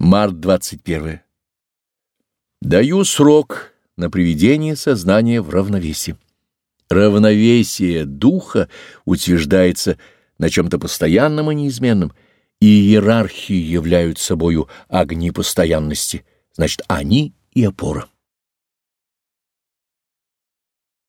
Март 21. Даю срок на приведение сознания в равновесие. Равновесие духа утверждается на чем-то постоянном и неизменном, и иерархии являются собою огни постоянности, значит, они и опора.